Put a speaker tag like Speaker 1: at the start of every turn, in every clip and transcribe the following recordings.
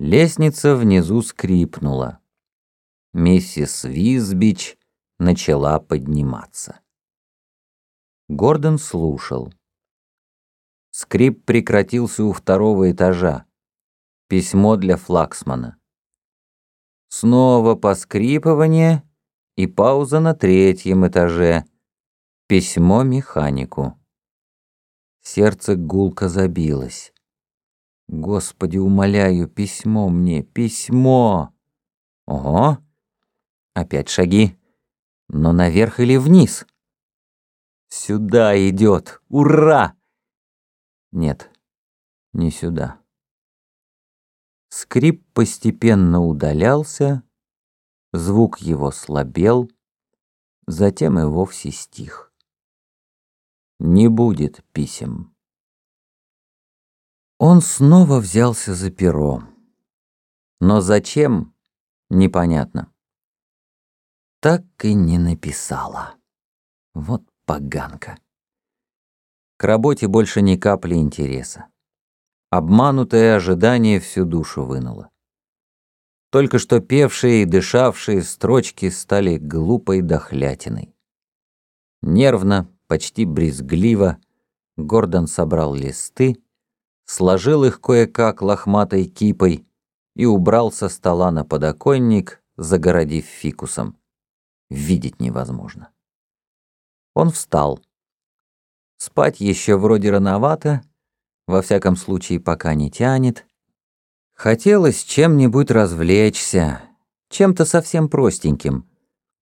Speaker 1: Лестница внизу скрипнула. Миссис Визбич начала подниматься. Гордон слушал. Скрип прекратился у второго этажа. Письмо для Флаксмана. Снова поскрипывание и пауза на третьем этаже. Письмо механику. Сердце гулко забилось. Господи, умоляю, письмо мне, письмо! Ого! Опять шаги. Но наверх или вниз? Сюда идет! Ура! Нет, не сюда. Скрип постепенно удалялся, звук его слабел, затем и вовсе стих. Не будет писем. Он снова взялся за перо. Но зачем, непонятно. Так и не написала. Вот поганка. К работе больше ни капли интереса. Обманутое ожидание всю душу вынуло. Только что певшие и дышавшие строчки стали глупой дохлятиной. Нервно, почти брезгливо, Гордон собрал листы, сложил их кое-как лохматой кипой и убрал со стола на подоконник, загородив фикусом. Видеть невозможно. Он встал. Спать еще вроде рановато, во всяком случае пока не тянет. Хотелось чем-нибудь развлечься, чем-то совсем простеньким.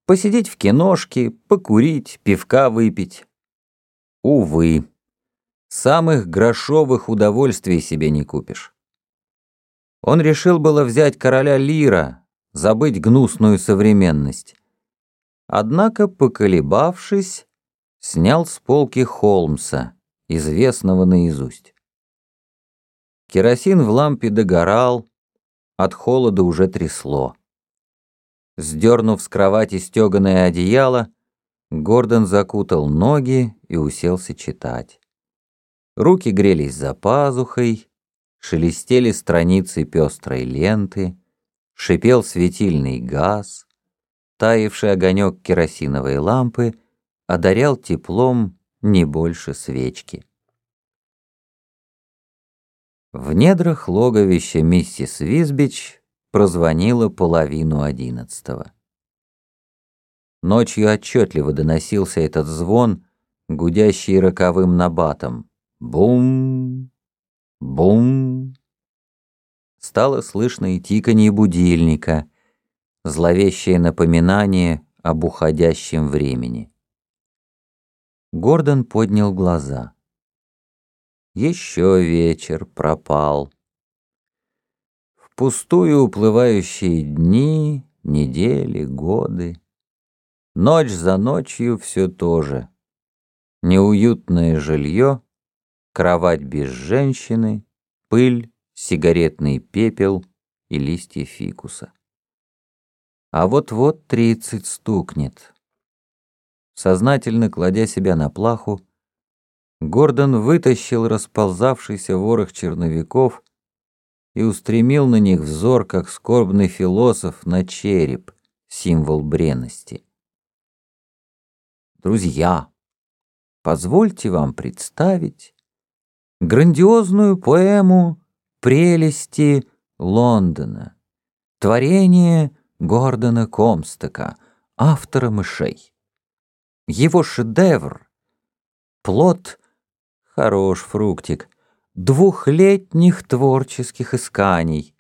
Speaker 1: Посидеть в киношке, покурить, пивка выпить. Увы, самых грошовых удовольствий себе не купишь. Он решил было взять короля Лира, забыть гнусную современность. Однако, поколебавшись, снял с полки Холмса, известного наизусть. Керосин в лампе догорал, от холода уже трясло. Сдернув с кровати стеганое одеяло, Гордон закутал ноги и уселся читать. Руки грелись за пазухой, шелестели страницы пестрой ленты, шипел светильный газ, таявший огонек керосиновой лампы одарял теплом не больше свечки. В недрах логовища миссис Визбич прозвонила половину одиннадцатого. Ночью отчетливо доносился этот звон, гудящий роковым набатом. Бум, бум. Стало слышно и тиканье будильника, зловещее напоминание об уходящем времени. Гордон поднял глаза. Еще вечер пропал. Впустую уплывающие дни, недели, годы. Ночь за ночью все то же. Неуютное жилье, кровать без женщины, пыль, сигаретный пепел и листья фикуса. А вот-вот тридцать стукнет. Сознательно кладя себя на плаху, Гордон вытащил расползавшийся ворох черновиков и устремил на них взор, как скорбный философ, на череп, символ бренности. Друзья, позвольте вам представить грандиозную поэму «Прелести Лондона», творение Гордона Комстека, автора «Мышей». Его шедевр — плод Хорош фруктик. Двухлетних творческих исканий.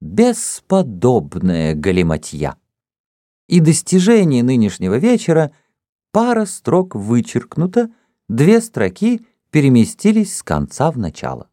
Speaker 1: Бесподобная галиматья. И достижение нынешнего вечера пара строк вычеркнута, две строки переместились с конца в начало.